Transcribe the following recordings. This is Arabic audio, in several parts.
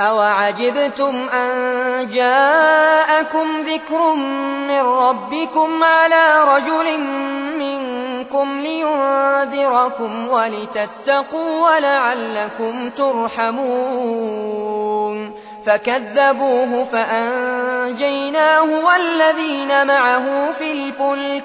أوعجبتم أن جاءكم ذكر من ربكم على رجل منكم لينذركم ولتتقوا ولعلكم ترحمون فكذبوه فأنجيناه والذين معه في الفلك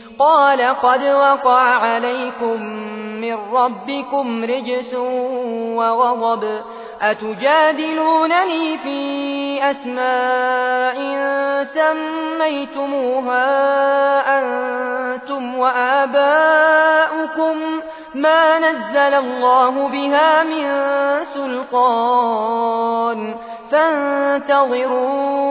قال قد وقع عليكم من ربكم رجس وغضب. أتجادلونني في أسماء سميتموها أنتم وآباؤكم. ما نزل الله بها من سلطان. فانتظروا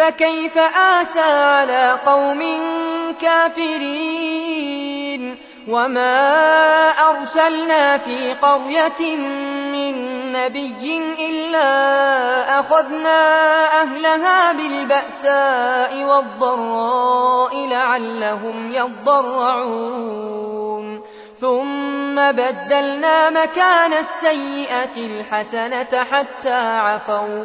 فكيف آسى على قوم كافرين وما أرسلنا في قرية من نبي إلا أخذنا أهلها بالبأساء والضراء لعلهم يضرعون. ثم بدلنا مكان السيئة الحسنة حتى عفوا.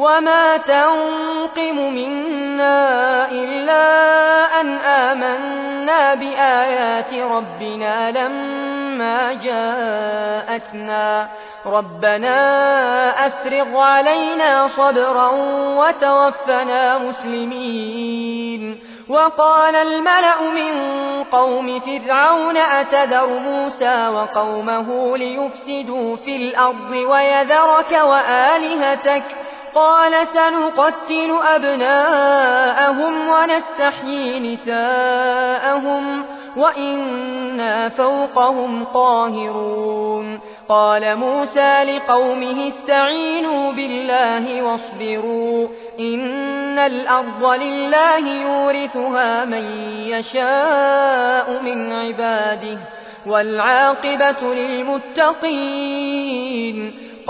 وما تنقم منا إلا أن آمنا بآيات ربنا لما جاءتنا ربنا أفرغ علينا صبرا وتوفنا مسلمين وقال الملأ من قوم فرعون أتذر موسى وقومه ليفسدوا في الأرض ويذرك وآلهتك قال سنقتل أبناءهم ونستحيي نساءهم وإنا فوقهم قاهرون. قال موسى لقومه استعينوا بالله واصبروا إن الأرض لله يورثها من يشاء من عباده والعاقبة للمتقين.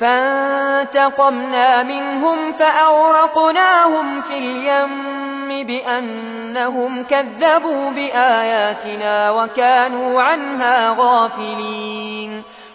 فانتقمنا منهم فأورقناهم في اليم بأنهم كذبوا بآياتنا وكانوا عنها غافلين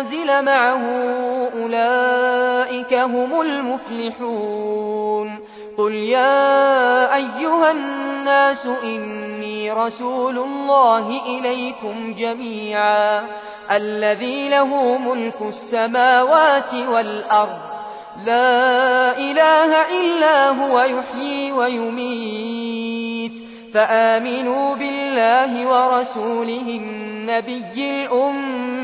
أنزل معه أولئك هم المفلحون قل يا أيها الناس إني رسول الله إليكم جميعا الذي له ملك السماوات والأرض لا إله إلا هو يحيي ويميت فآمنوا بالله ورسوله النبي الأمي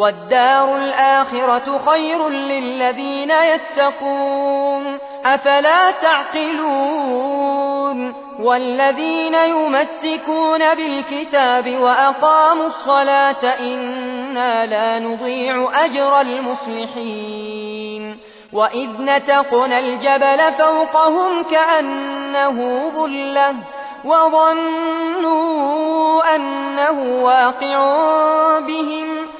والدار الآخرة خير للذين يتقون. أفلا تعقلون؟ والذين يمسكون بالكتاب وأقاموا الصلاة إنا لا نضيع أجر المصلحين. وإذ نتقنا الجبل فوقهم كأنه ظلة وظنوا أنه واقع بهم.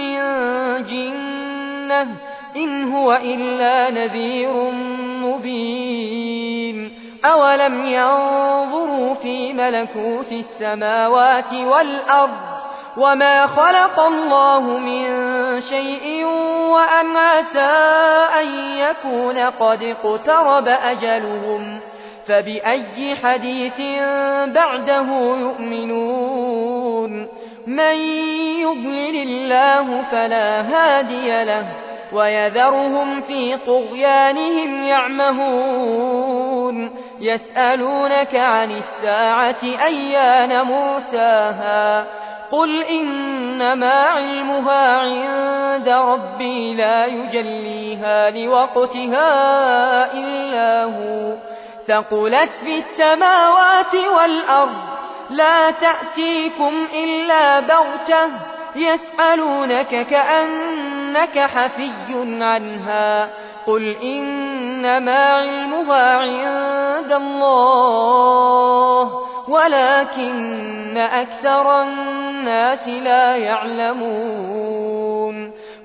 من جنة إن هو إلا نذير مبين. أولم ينظروا في ملكوت السماوات والأرض وما خلق الله من شيء وأن عسى أن يكون قد اقترب أجلهم فبأي حديث بعده يؤمنون؟ من يضلل الله فلا هادي له ويذرهم في طغيانهم يعمهون يسألونك عن الساعة أيان مرساها قل إنما علمها عند ربي لا يجليها لوقتها إلا هو ثقلت في السماوات والأرض لا تأتيكم إلا بغتة يسألونك كأنك حفي عنها. قل إنما علمها عند الله ولكن أكثر الناس لا يعلمون.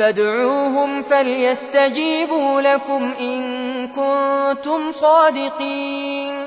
فادعوهم فليستجيبوا لكم إن كنتم صادقين.